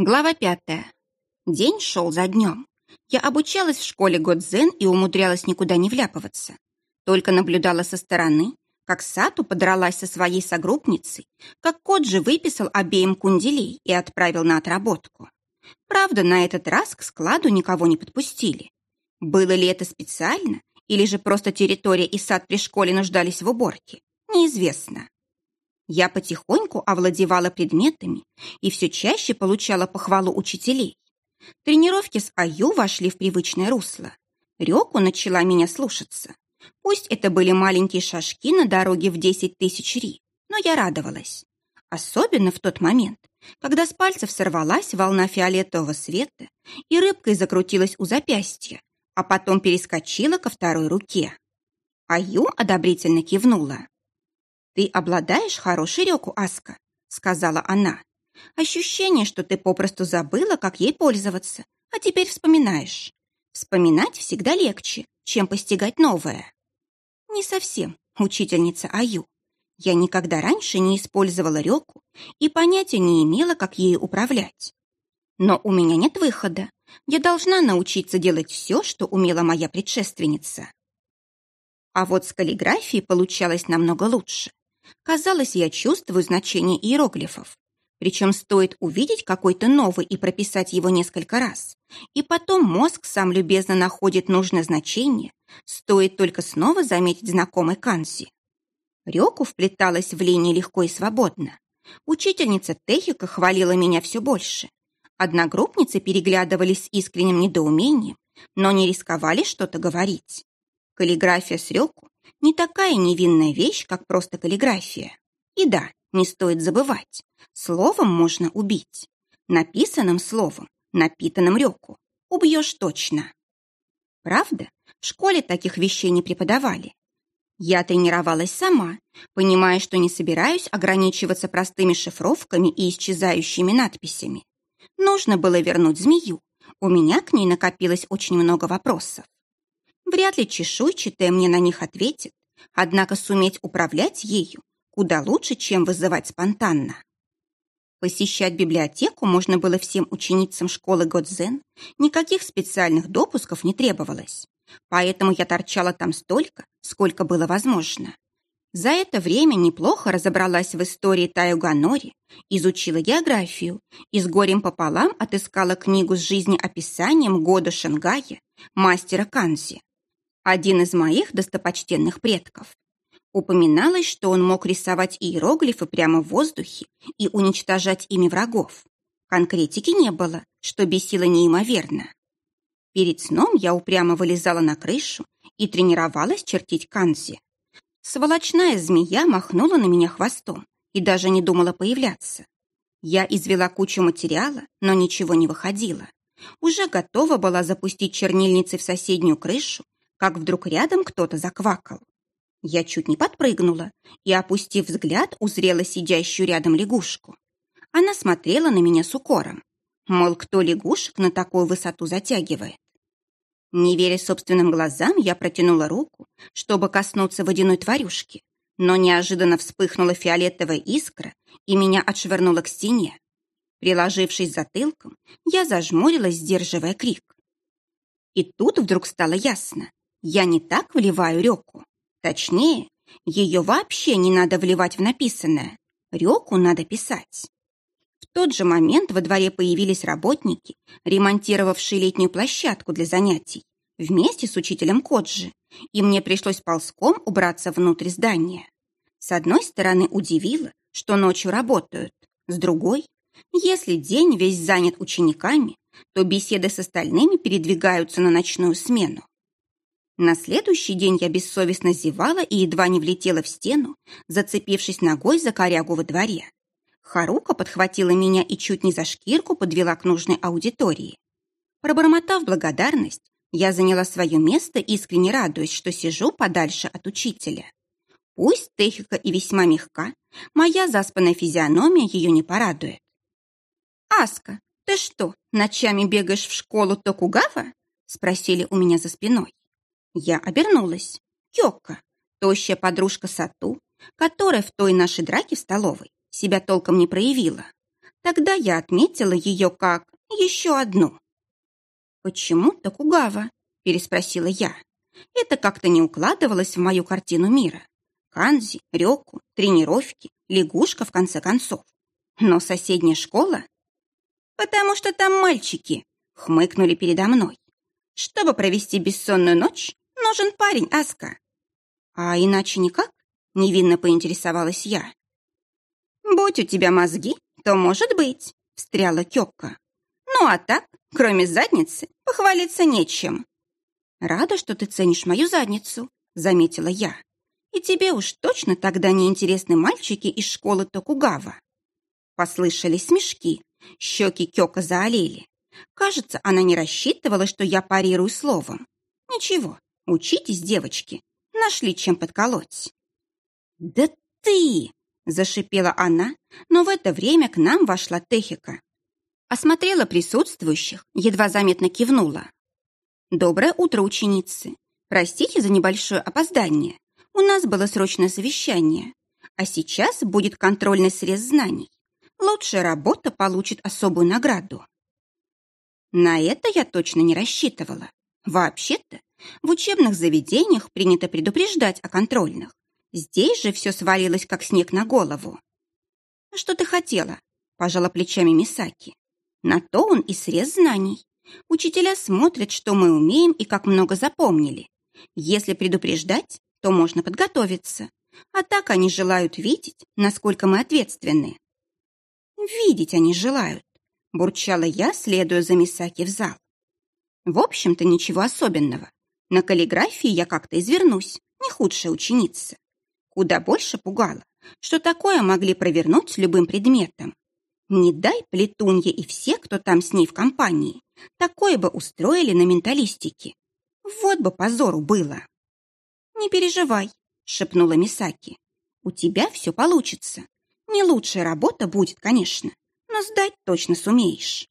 Глава пятая. День шел за днем. Я обучалась в школе Годзен и умудрялась никуда не вляпываться. Только наблюдала со стороны, как Сату подралась со своей согруппницей, как Коджи выписал обеим кунделей и отправил на отработку. Правда, на этот раз к складу никого не подпустили. Было ли это специально, или же просто территория и сад при школе нуждались в уборке, неизвестно. Я потихоньку овладевала предметами и все чаще получала похвалу учителей. Тренировки с Аю вошли в привычное русло. Рёку начала меня слушаться. Пусть это были маленькие шажки на дороге в 10 тысяч ри, но я радовалась. Особенно в тот момент, когда с пальцев сорвалась волна фиолетового света и рыбкой закрутилась у запястья, а потом перескочила ко второй руке. Аю одобрительно кивнула. «Ты обладаешь хорошей реку, Аска», — сказала она. «Ощущение, что ты попросту забыла, как ей пользоваться, а теперь вспоминаешь. Вспоминать всегда легче, чем постигать новое». «Не совсем, учительница Аю. Я никогда раньше не использовала реку и понятия не имела, как ею управлять. Но у меня нет выхода. Я должна научиться делать все, что умела моя предшественница». А вот с каллиграфией получалось намного лучше. Казалось, я чувствую значение иероглифов. Причем стоит увидеть какой-то новый и прописать его несколько раз. И потом мозг сам любезно находит нужное значение, стоит только снова заметить знакомый канзи. Рёку вплеталась в линии легко и свободно. Учительница Техика хвалила меня все больше. Одногруппницы переглядывались с искренним недоумением, но не рисковали что-то говорить. Каллиграфия с Рёку не такая невинная вещь, как просто каллиграфия. И да, не стоит забывать, словом можно убить. Написанным словом, напитанным реку, убьешь точно. Правда, в школе таких вещей не преподавали. Я тренировалась сама, понимая, что не собираюсь ограничиваться простыми шифровками и исчезающими надписями. Нужно было вернуть змею. У меня к ней накопилось очень много вопросов. Вряд ли чешуйчатая мне на них ответит, однако суметь управлять ею куда лучше, чем вызывать спонтанно. Посещать библиотеку можно было всем ученицам школы Годзен, никаких специальных допусков не требовалось, поэтому я торчала там столько, сколько было возможно. За это время неплохо разобралась в истории Таюганори, изучила географию и с горем пополам отыскала книгу с жизнеописанием года Шангая, мастера Канзи один из моих достопочтенных предков. Упоминалось, что он мог рисовать иероглифы прямо в воздухе и уничтожать ими врагов. Конкретики не было, что бесило неимоверно. Перед сном я упрямо вылезала на крышу и тренировалась чертить канзи. Сволочная змея махнула на меня хвостом и даже не думала появляться. Я извела кучу материала, но ничего не выходило. Уже готова была запустить чернильницы в соседнюю крышу как вдруг рядом кто-то заквакал. Я чуть не подпрыгнула и, опустив взгляд, узрела сидящую рядом лягушку. Она смотрела на меня с укором. Мол, кто лягушек на такую высоту затягивает? Не веря собственным глазам, я протянула руку, чтобы коснуться водяной тварюшки, но неожиданно вспыхнула фиолетовая искра и меня отшвырнула к стене. Приложившись затылком, я зажмурилась, сдерживая крик. И тут вдруг стало ясно. Я не так вливаю реку. Точнее, ее вообще не надо вливать в написанное. Реку надо писать. В тот же момент во дворе появились работники, ремонтировавшие летнюю площадку для занятий, вместе с учителем Коджи, и мне пришлось ползком убраться внутрь здания. С одной стороны, удивило, что ночью работают, с другой, если день весь занят учениками, то беседы с остальными передвигаются на ночную смену. На следующий день я бессовестно зевала и едва не влетела в стену, зацепившись ногой за корягу во дворе. Харука подхватила меня и чуть не за шкирку подвела к нужной аудитории. Пробормотав благодарность, я заняла свое место, искренне радуясь, что сижу подальше от учителя. Пусть Техика и весьма мягка, моя заспанная физиономия ее не порадует. «Аска, ты что, ночами бегаешь в школу Токугава?» спросили у меня за спиной. Я обернулась. Кёка, тощая подружка Сату, которая в той нашей драке в столовой себя толком не проявила. Тогда я отметила ее как еще одну. «Почему Токугава?» – переспросила я. Это как-то не укладывалось в мою картину мира. Канзи, Рёку, тренировки, лягушка, в конце концов. Но соседняя школа? Потому что там мальчики, хмыкнули передо мной. Чтобы провести бессонную ночь, нужен парень, Аска. А иначе никак? Невинно поинтересовалась я. Будь у тебя мозги, то может быть, встряла Кёкка. Ну а так, кроме задницы, похвалиться нечем. Рада, что ты ценишь мою задницу, заметила я. И тебе уж точно тогда не интересны мальчики из школы Токугава. Послышались смешки, щеки Кёка заолели. Кажется, она не рассчитывала, что я парирую словом. Ничего, учитесь, девочки, нашли чем подколоть. «Да ты!» – зашипела она, но в это время к нам вошла Техика. Осмотрела присутствующих, едва заметно кивнула. «Доброе утро, ученицы. Простите за небольшое опоздание. У нас было срочное совещание. А сейчас будет контрольный срез знаний. Лучшая работа получит особую награду». На это я точно не рассчитывала. Вообще-то, в учебных заведениях принято предупреждать о контрольных. Здесь же все свалилось, как снег на голову. «Что ты хотела?» – пожала плечами Мисаки. На то он и срез знаний. Учителя смотрят, что мы умеем и как много запомнили. Если предупреждать, то можно подготовиться. А так они желают видеть, насколько мы ответственны. Видеть они желают, бурчала я, следуя за Мисаки в зал. В общем-то, ничего особенного. На каллиграфии я как-то извернусь, не худшая ученица. Куда больше пугало, что такое могли провернуть с любым предметом. Не дай плетунье и все, кто там с ней в компании, такое бы устроили на менталистике. Вот бы позору было. «Не переживай», — шепнула Мисаки. «У тебя все получится. Не лучшая работа будет, конечно, но сдать точно сумеешь».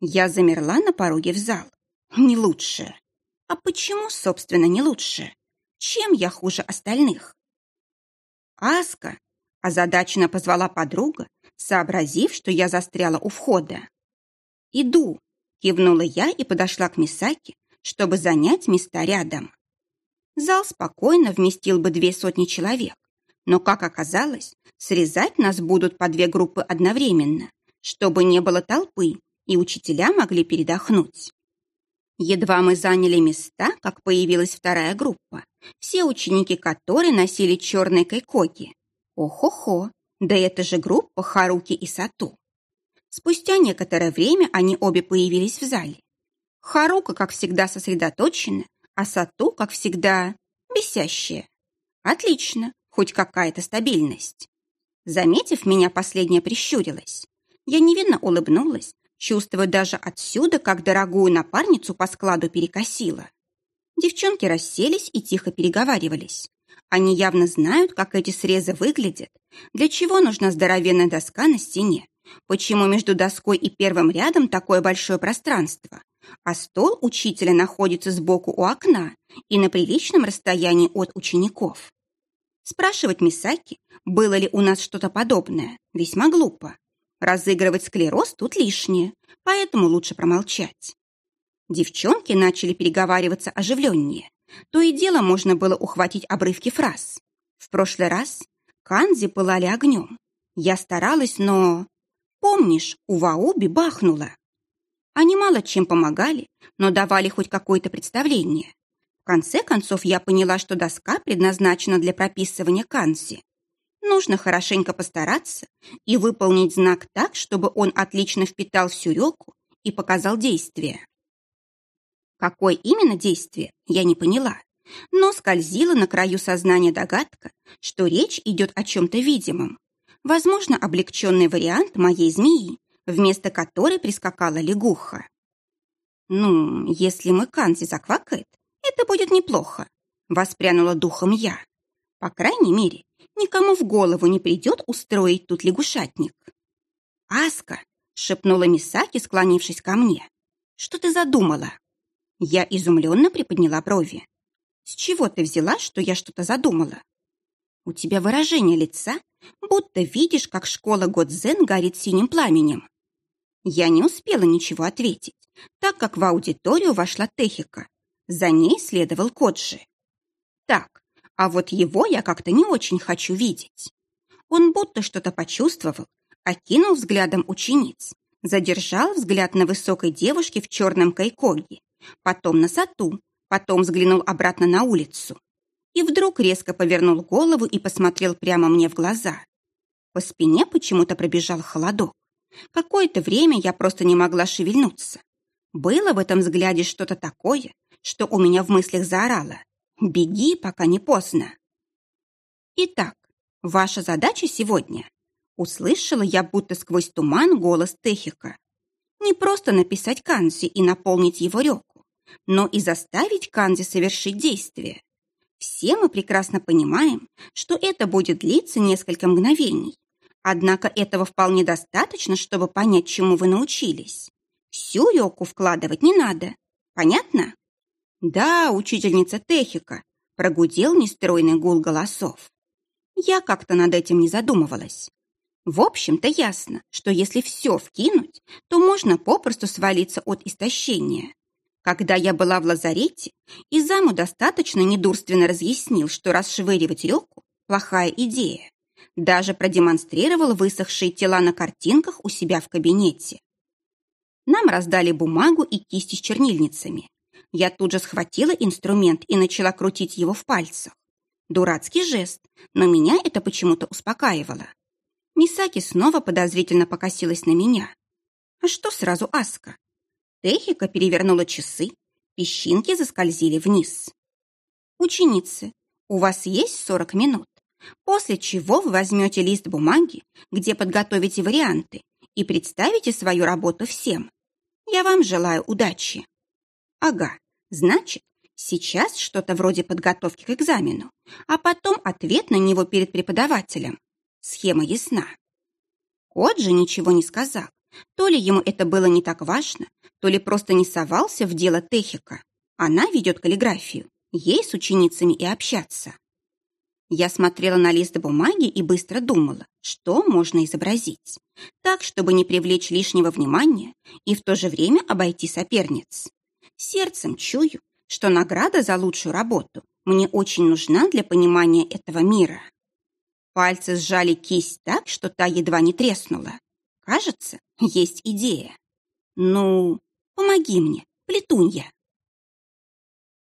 Я замерла на пороге в зал. Не лучшая. А почему, собственно, не лучшая? Чем я хуже остальных? Аска озадаченно позвала подруга, сообразив, что я застряла у входа. «Иду», — кивнула я и подошла к Мисаке, чтобы занять места рядом. Зал спокойно вместил бы две сотни человек, но, как оказалось, срезать нас будут по две группы одновременно, чтобы не было толпы, и учителя могли передохнуть. Едва мы заняли места, как появилась вторая группа, все ученики которой носили черные кайкоги. Ох-хо-хо, да это же группа Харуки и Сату. Спустя некоторое время они обе появились в зале. Харука, как всегда, сосредоточена, а Сату, как всегда, бесящая. Отлично, хоть какая-то стабильность. Заметив меня, последняя прищурилась. Я невинно улыбнулась, чувствуя даже отсюда, как дорогую напарницу по складу перекосила. Девчонки расселись и тихо переговаривались. Они явно знают, как эти срезы выглядят, для чего нужна здоровенная доска на стене, почему между доской и первым рядом такое большое пространство, а стол учителя находится сбоку у окна и на приличном расстоянии от учеников. Спрашивать Мисаки, было ли у нас что-то подобное, весьма глупо. Разыгрывать склероз тут лишнее, поэтому лучше промолчать. Девчонки начали переговариваться оживленнее. То и дело можно было ухватить обрывки фраз. В прошлый раз Канзи пылали огнем. Я старалась, но... Помнишь, у Вауби бахнуло. Они мало чем помогали, но давали хоть какое-то представление. В конце концов я поняла, что доска предназначена для прописывания канзи. Нужно хорошенько постараться и выполнить знак так, чтобы он отлично впитал всю реку и показал действие. Какое именно действие, я не поняла, но скользила на краю сознания догадка, что речь идет о чем-то видимом. Возможно, облегченный вариант моей змеи, вместо которой прискакала лягуха. «Ну, если мой Канзи заквакает, это будет неплохо», — воспрянула духом я. «По крайней мере, никому в голову не придет устроить тут лягушатник». «Аска», — шепнула Мисаки, склонившись ко мне, — «что ты задумала?» Я изумленно приподняла брови. «С чего ты взяла, что я что-то задумала?» У тебя выражение лица, будто видишь, как школа Годзен горит синим пламенем. Я не успела ничего ответить, так как в аудиторию вошла Техика. За ней следовал Коджи. Так, а вот его я как-то не очень хочу видеть. Он будто что-то почувствовал, окинул взглядом учениц, задержал взгляд на высокой девушке в черном кайкоге, потом на Сату, потом взглянул обратно на улицу и вдруг резко повернул голову и посмотрел прямо мне в глаза. По спине почему-то пробежал холодок. Какое-то время я просто не могла шевельнуться. Было в этом взгляде что-то такое, что у меня в мыслях заорало. «Беги, пока не поздно». Итак, ваша задача сегодня Услышала я будто сквозь туман голос Техика. Не просто написать Канзи и наполнить его реку, но и заставить Канзи совершить действие. Все мы прекрасно понимаем, что это будет длиться несколько мгновений. Однако этого вполне достаточно, чтобы понять, чему вы научились. Всю йоку вкладывать не надо. Понятно? Да, учительница Техика, прогудел нестройный гул голосов. Я как-то над этим не задумывалась. В общем-то, ясно, что если все вкинуть, то можно попросту свалиться от истощения. Когда я была в лазарете, Изаму достаточно недурственно разъяснил, что расшвыривать реку – плохая идея. Даже продемонстрировал высохшие тела на картинках у себя в кабинете. Нам раздали бумагу и кисти с чернильницами. Я тут же схватила инструмент и начала крутить его в пальцах. Дурацкий жест, но меня это почему-то успокаивало. Мисаки снова подозрительно покосилась на меня. А что сразу Аска? Техика перевернула часы, песчинки заскользили вниз. Ученицы, у вас есть 40 минут, после чего вы возьмете лист бумаги, где подготовите варианты и представите свою работу всем. Я вам желаю удачи. Ага, значит, сейчас что-то вроде подготовки к экзамену, а потом ответ на него перед преподавателем. Схема ясна. Кот же ничего не сказал. То ли ему это было не так важно, то ли просто не совался в дело Техика. Она ведет каллиграфию, ей с ученицами и общаться. Я смотрела на лист бумаги и быстро думала, что можно изобразить, так, чтобы не привлечь лишнего внимания и в то же время обойти соперниц. Сердцем чую, что награда за лучшую работу мне очень нужна для понимания этого мира. Пальцы сжали кисть так, что та едва не треснула. Кажется, есть идея. Ну, помоги мне, плетунья.